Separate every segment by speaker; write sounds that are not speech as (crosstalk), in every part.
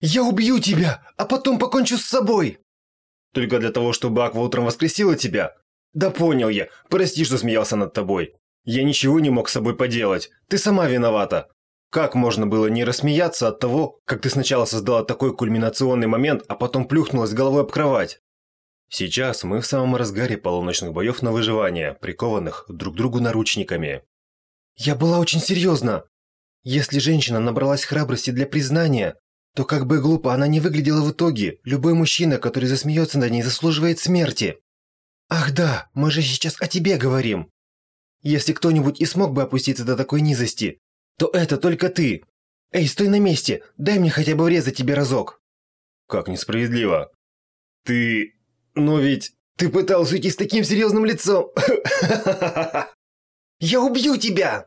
Speaker 1: «Я убью тебя, а потом покончу с собой!» «Только для того, чтобы Аква утром воскресила тебя? Да понял я, прости, что смеялся над тобой. Я ничего не мог с собой поделать, ты сама виновата. Как можно было не рассмеяться от того, как ты сначала создала такой кульминационный момент, а потом плюхнулась головой об кровать?» Сейчас мы в самом разгаре полуночных боев на выживание, прикованных друг к другу наручниками. «Я была очень серьезна. Если женщина набралась храбрости для признания, то как бы глупо она не выглядела в итоге, любой мужчина, который засмеется над ней, заслуживает смерти. Ах да, мы же сейчас о тебе говорим. Если кто-нибудь и смог бы опуститься до такой низости, то это только ты. Эй, стой на месте, дай мне хотя бы врезать тебе разок. Как несправедливо. Ты... Но ведь... Ты пытался уйти с таким серьезным лицом. (laughs) Я убью тебя!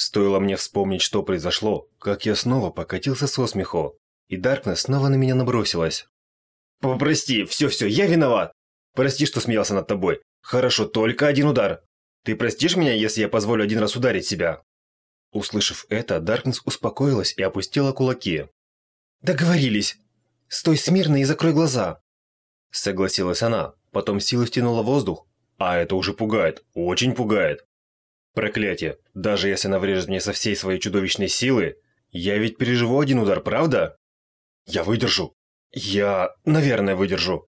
Speaker 1: Стоило мне вспомнить, что произошло, как я снова покатился со смеху, и Даркнесс снова на меня набросилась. «Прости, все-все, я виноват! Прости, что смеялся над тобой. Хорошо, только один удар. Ты простишь меня, если я позволю один раз ударить себя?» Услышав это, Даркнесс успокоилась и опустила кулаки. «Договорились. Стой смирно и закрой глаза!» Согласилась она, потом силой втянула воздух, а это уже пугает, очень пугает. Проклятие, даже если она врежет мне со всей своей чудовищной силы, я ведь переживу один удар, правда? Я выдержу. Я, наверное, выдержу.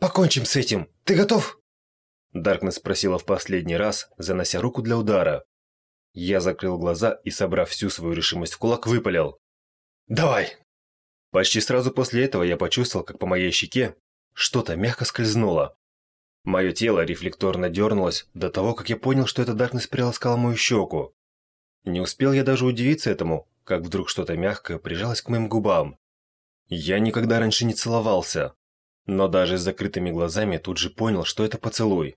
Speaker 1: Покончим с этим. Ты готов? Даркнесс спросила в последний раз, занося руку для удара. Я закрыл глаза и, собрав всю свою решимость в кулак, выпалил. «Давай!» Почти сразу после этого я почувствовал, как по моей щеке что-то мягко скользнуло. Мое тело рефлекторно дернулось до того, как я понял, что эта Даркнесс приласкала мою щеку. Не успел я даже удивиться этому, как вдруг что-то мягкое прижалось к моим губам. Я никогда раньше не целовался, но даже с закрытыми глазами тут же понял, что это поцелуй.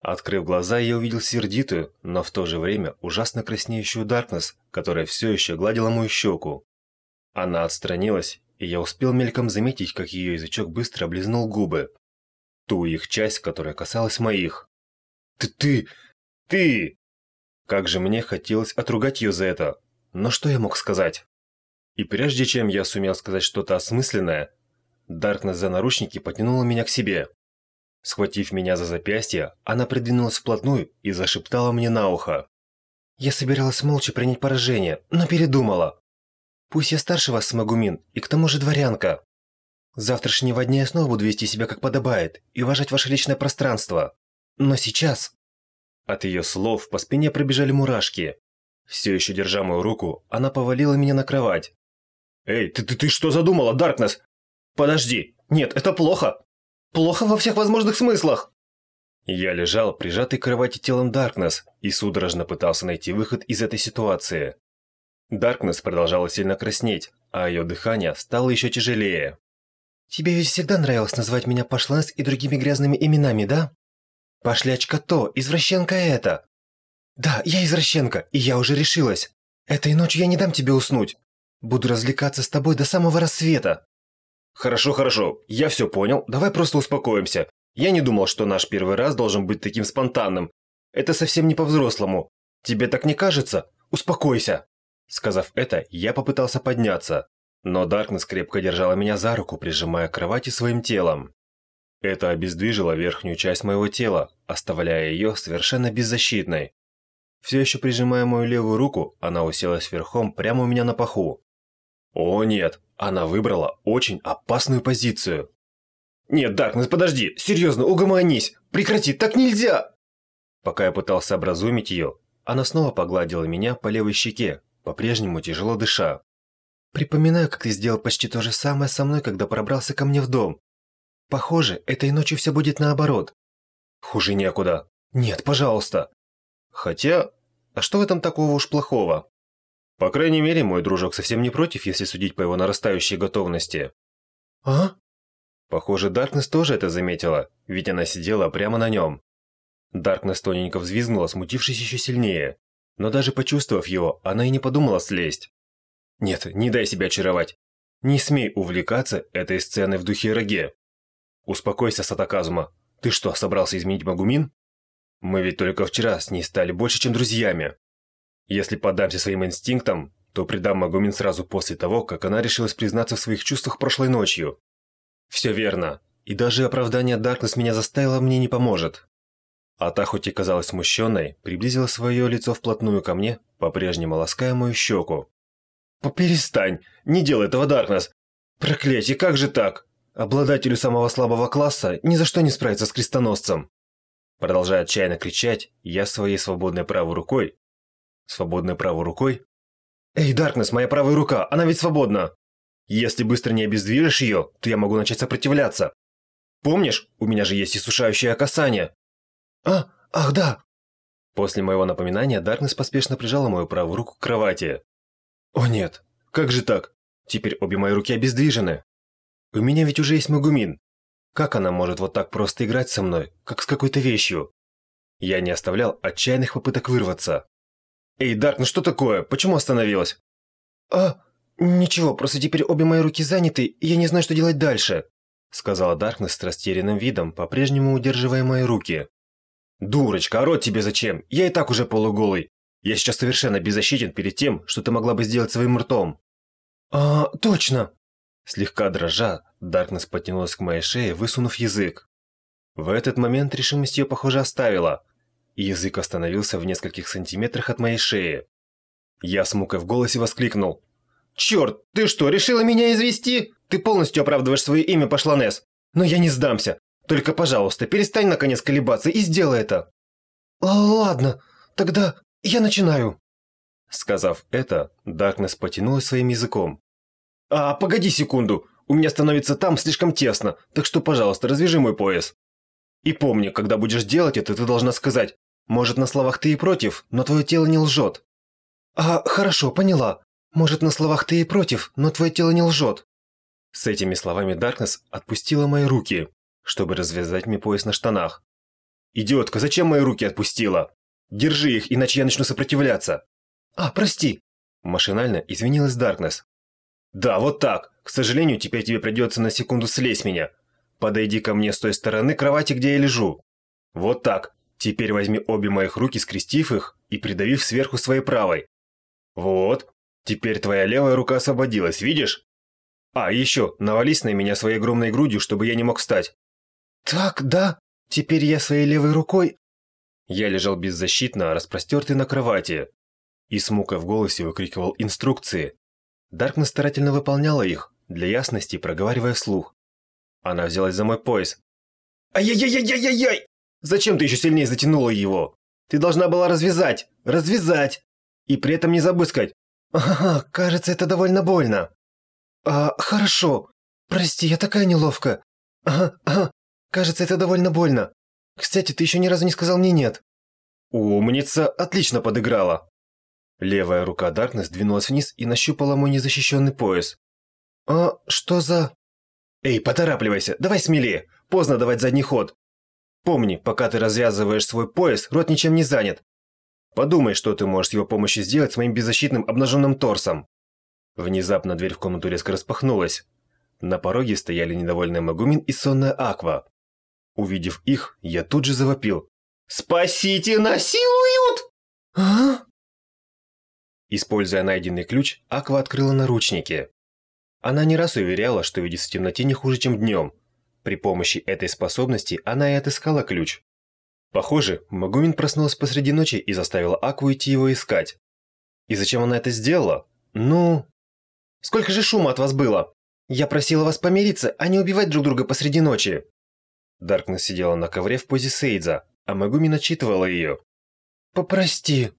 Speaker 1: Открыв глаза, я увидел сердитую, но в то же время ужасно краснеющую Даркнесс, которая все еще гладила мою щеку. Она отстранилась, и я успел мельком заметить, как ее язычок быстро облизнул губы ту их часть, которая касалась моих. «Ты... ты... ты...» Как же мне хотелось отругать ее за это. Но что я мог сказать? И прежде чем я сумел сказать что-то осмысленное, Даркнесс за наручники потянула меня к себе. Схватив меня за запястье, она придвинулась вплотную и зашептала мне на ухо. Я собиралась молча принять поражение, но передумала. Пусть я старше вас, Смогумин, и к тому же дворянка. Завтрашнего дня я снова буду вести себя как подобает и уважать ваше личное пространство. Но сейчас...» От ее слов по спине пробежали мурашки. Все еще держа мою руку, она повалила меня на кровать. «Эй, ты, ты, ты что задумала, Даркнесс? Подожди, нет, это плохо. Плохо во всех возможных смыслах!» Я лежал, прижатый к кровати телом Даркнесс, и судорожно пытался найти выход из этой ситуации. Даркнесс продолжала сильно краснеть, а ее дыхание стало еще тяжелее. Тебе ведь всегда нравилось называть меня Пашлэнс и другими грязными именами, да? Пошлячка то, извращенка это. Да, я извращенка, и я уже решилась. Этой ночью я не дам тебе уснуть. Буду развлекаться с тобой до самого рассвета. Хорошо, хорошо, я все понял, давай просто успокоимся. Я не думал, что наш первый раз должен быть таким спонтанным. Это совсем не по-взрослому. Тебе так не кажется? Успокойся. Сказав это, я попытался подняться. Но Даркнесс крепко держала меня за руку, прижимая к кровати своим телом. Это обездвижило верхнюю часть моего тела, оставляя ее совершенно беззащитной. Все еще прижимая мою левую руку, она уселась верхом прямо у меня на паху. О нет, она выбрала очень опасную позицию. «Нет, Даркнесс, подожди! Серьезно, угомонись! Прекрати, так нельзя!» Пока я пытался образумить ее, она снова погладила меня по левой щеке, по-прежнему тяжело дыша. Припоминаю, как ты сделал почти то же самое со мной, когда пробрался ко мне в дом. Похоже, этой ночью все будет наоборот. Хуже некуда. Нет, пожалуйста. Хотя, а что в этом такого уж плохого? По крайней мере, мой дружок совсем не против, если судить по его нарастающей готовности. А? Похоже, Даркнесс тоже это заметила, ведь она сидела прямо на нем. Даркнесс тоненько взвизгнула, смутившись еще сильнее. Но даже почувствовав его, она и не подумала слезть. Нет, не дай себя очаровать. Не смей увлекаться этой сценой в духе Роге. Успокойся, Сатаказума. Ты что, собрался изменить Магумин? Мы ведь только вчера с ней стали больше, чем друзьями. Если поддамся своим инстинктам, то предам Магумин сразу после того, как она решилась признаться в своих чувствах прошлой ночью. Все верно. И даже оправдание Даркнесс меня заставило мне не поможет. А та, хоть и казалась смущенной, приблизила свое лицо вплотную ко мне, по-прежнему лаская мою щеку. «Перестань! Не делай этого, Даркнесс! Проклятие, как же так? Обладателю самого слабого класса ни за что не справиться с крестоносцем!» Продолжая отчаянно кричать, я своей свободной правой рукой... Свободной правой рукой? «Эй, Даркнесс, моя правая рука, она ведь свободна! Если быстро не обездвижишь ее, то я могу начать сопротивляться. Помнишь, у меня же есть иссушающее касание?» «А, ах да!» После моего напоминания Даркнесс поспешно прижала мою правую руку к кровати. «О нет, как же так? Теперь обе мои руки обездвижены. У меня ведь уже есть Магумин. Как она может вот так просто играть со мной, как с какой-то вещью?» Я не оставлял отчаянных попыток вырваться. «Эй, Дарк, ну что такое? Почему остановилась?» «А, ничего, просто теперь обе мои руки заняты, и я не знаю, что делать дальше», сказала Даркнесс с растерянным видом, по-прежнему удерживая мои руки. «Дурочка, а рот тебе зачем? Я и так уже полуголый. Я сейчас совершенно беззащитен перед тем, что ты могла бы сделать своим ртом». «А, точно!» Слегка дрожа, Даркнесс потянулась к моей шее, высунув язык. В этот момент решимость ее, похоже, оставила, и язык остановился в нескольких сантиметрах от моей шеи. Я с мукой в голосе воскликнул. «Черт, ты что, решила меня извести? Ты полностью оправдываешь свое имя, Пашланес. Но я не сдамся. Только, пожалуйста, перестань наконец колебаться и сделай это. Ладно, тогда я начинаю. Сказав это, Даркнесс потянулась своим языком. А, погоди секунду, у меня становится там слишком тесно, так что, пожалуйста, развяжи мой пояс. И помни, когда будешь делать это, ты должна сказать, может, на словах ты и против, но твое тело не лжет. А, хорошо, поняла. Может, на словах ты и против, но твое тело не лжет. С этими словами Даркнесс отпустила мои руки чтобы развязать мне пояс на штанах. «Идиотка, зачем мои руки отпустила? Держи их, иначе я начну сопротивляться!» «А, прости!» Машинально извинилась Даркнесс. «Да, вот так. К сожалению, теперь тебе придется на секунду слезть меня. Подойди ко мне с той стороны кровати, где я лежу. Вот так. Теперь возьми обе моих руки, скрестив их и придавив сверху своей правой. Вот. Теперь твоя левая рука освободилась, видишь? А, еще, навались на меня своей огромной грудью, чтобы я не мог встать. «Так, да, теперь я своей левой рукой...» Я лежал беззащитно, распростертый на кровати, и с мукой в голосе выкрикивал инструкции. Даркнесс старательно выполняла их, для ясности проговаривая вслух. Она взялась за мой пояс. «Ай-яй-яй-яй-яй-яй! Зачем ты еще сильнее затянула его? Ты должна была развязать! Развязать! И при этом не забыть сказать «Ага, кажется, это довольно больно». «А, хорошо. Прости, я такая неловкая. Ага, ага, Кажется, это довольно больно. Кстати, ты еще ни разу не сказал мне «нет». Умница, отлично подыграла. Левая рука Даркнесс двинулась вниз и нащупала мой незащищенный пояс. А что за... Эй, поторапливайся, давай смелее. Поздно давать задний ход. Помни, пока ты развязываешь свой пояс, рот ничем не занят. Подумай, что ты можешь с его помощью сделать с моим беззащитным обнаженным торсом. Внезапно дверь в комнату резко распахнулась. На пороге стояли недовольный Магумин и сонная Аква. Увидев их, я тут же завопил. «Спасите, насилуют!» «А?» Используя найденный ключ, Аква открыла наручники. Она не раз уверяла, что видит в темноте не хуже, чем днем. При помощи этой способности она и отыскала ключ. Похоже, Магумин проснулась посреди ночи и заставила Акву идти его искать. И зачем она это сделала? Ну... Сколько же шума от вас было? Я просила вас помириться, а не убивать друг друга посреди ночи. Даркнесс сидела на ковре в позе Сейдза, а Магумин отчитывала ее. «Попрости».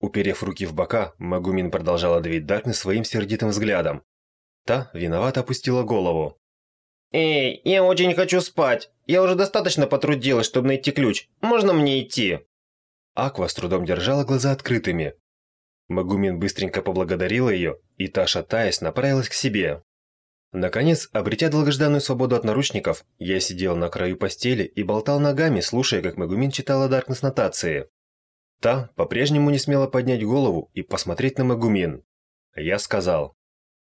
Speaker 1: Уперев руки в бока, Магумин продолжала давить Даркнесс своим сердитым взглядом. Та виновато опустила голову. «Эй, я очень хочу спать. Я уже достаточно потрудилась, чтобы найти ключ. Можно мне идти?» Аква с трудом держала глаза открытыми. Магумин быстренько поблагодарила ее, и та, шатаясь, направилась к себе. Наконец, обретя долгожданную свободу от наручников, я сидел на краю постели и болтал ногами, слушая, как Магумин читала Даркнесс нотации. Та по-прежнему не смела поднять голову и посмотреть на Магумин. Я сказал.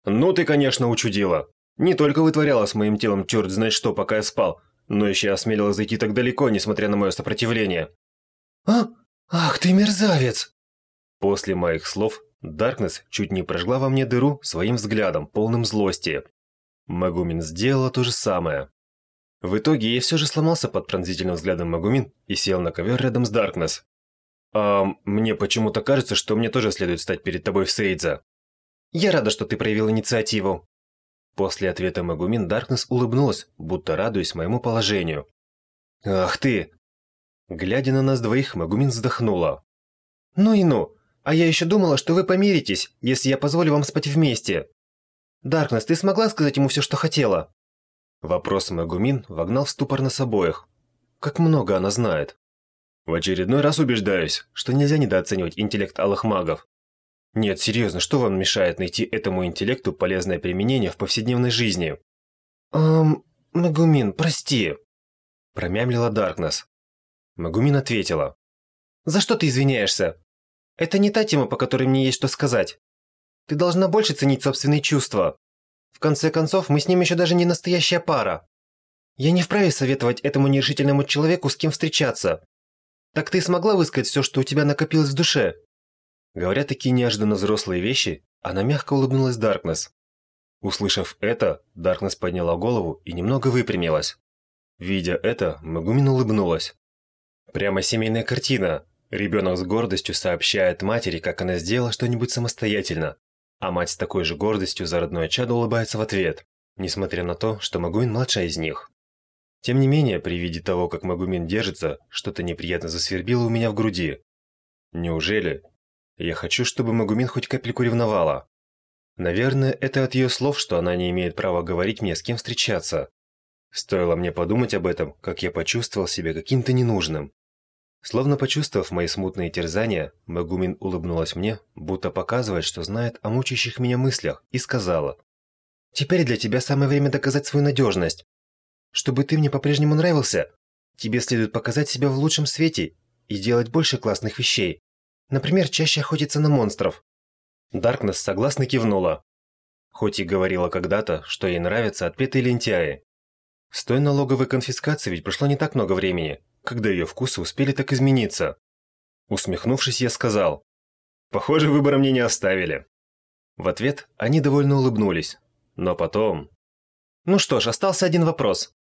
Speaker 1: «Ну ты, конечно, учудила. Не только вытворяла с моим телом черт знает что, пока я спал, но еще осмелилась зайти так далеко, несмотря на мое сопротивление». «А? Ах ты мерзавец!» После моих слов Даркнесс чуть не прожгла во мне дыру своим взглядом, полным злости. Магумин сделала то же самое. В итоге я все же сломался под пронзительным взглядом Магумин и сел на ковер рядом с Даркнесс. «А мне почему-то кажется, что мне тоже следует стать перед тобой в Сейдза». «Я рада, что ты проявил инициативу». После ответа Магумин Даркнесс улыбнулась, будто радуясь моему положению. «Ах ты!» Глядя на нас двоих, Магумин вздохнула. «Ну и ну! А я еще думала, что вы помиритесь, если я позволю вам спать вместе. Даркнесс, ты смогла сказать ему все, что хотела?» Вопрос Магумин вогнал в ступор нас обоих. Как много она знает. В очередной раз убеждаюсь, что нельзя недооценивать интеллект алых магов. Нет, серьезно, что вам мешает найти этому интеллекту полезное применение в повседневной жизни? «Эм, Магумин, прости», – промямлила Даркнесс. Магумин ответила. «За что ты извиняешься? Это не та тема, по которой мне есть что сказать. Ты должна больше ценить собственные чувства. В конце концов, мы с ним еще даже не настоящая пара. Я не вправе советовать этому нерешительному человеку, с кем встречаться. Так ты смогла высказать все, что у тебя накопилось в душе?» Говоря такие неожиданно взрослые вещи, она мягко улыбнулась Даркнесс. Услышав это, Даркнесс подняла голову и немного выпрямилась. Видя это, Магумин улыбнулась. Прямо семейная картина. Ребенок с гордостью сообщает матери, как она сделала что-нибудь самостоятельно, а мать с такой же гордостью за родное чадо улыбается в ответ, несмотря на то, что Магумин младшая из них. Тем не менее, при виде того, как Магумин держится, что-то неприятно засвербило у меня в груди. Неужели? Я хочу, чтобы Магумин хоть капельку ревновала. Наверное, это от ее слов, что она не имеет права говорить мне, с кем встречаться. Стоило мне подумать об этом, как я почувствовал себя каким-то ненужным. Словно почувствовав мои смутные терзания, Магумин улыбнулась мне, будто показывая, что знает о мучающих меня мыслях, и сказала. «Теперь для тебя самое время доказать свою надежность. Чтобы ты мне по-прежнему нравился, тебе следует показать себя в лучшем свете и делать больше классных вещей. Например, чаще охотиться на монстров». Даркнесс согласно кивнула. Хоть и говорила когда-то, что ей нравятся отпетые лентяи. С той налоговой конфискации ведь прошло не так много времени, когда ее вкусы успели так измениться. Усмехнувшись, я сказал, «Похоже, выбора мне не оставили». В ответ они довольно улыбнулись, но потом... Ну что ж, остался один вопрос.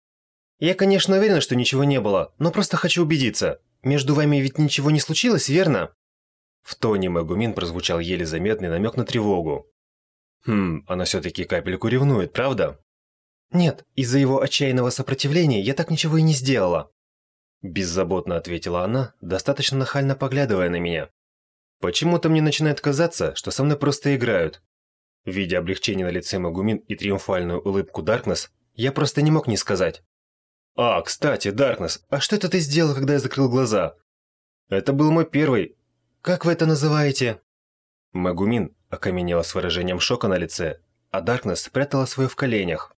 Speaker 1: Я, конечно, уверена, что ничего не было, но просто хочу убедиться. Между вами ведь ничего не случилось, верно? В тоне Магумин прозвучал еле заметный намек на тревогу. Хм, она все-таки капельку ревнует, правда? Нет, из-за его отчаянного сопротивления я так ничего и не сделала. Беззаботно ответила она, достаточно нахально поглядывая на меня. Почему-то мне начинает казаться, что со мной просто играют. Видя облегчение на лице Магумин и триумфальную улыбку Даркнесс, я просто не мог не сказать. «А, кстати, Даркнесс, а что это ты сделал, когда я закрыл глаза?» «Это был мой первый... Как вы это называете?» Магумин окаменела с выражением шока на лице, а Даркнесс спрятала свое в коленях.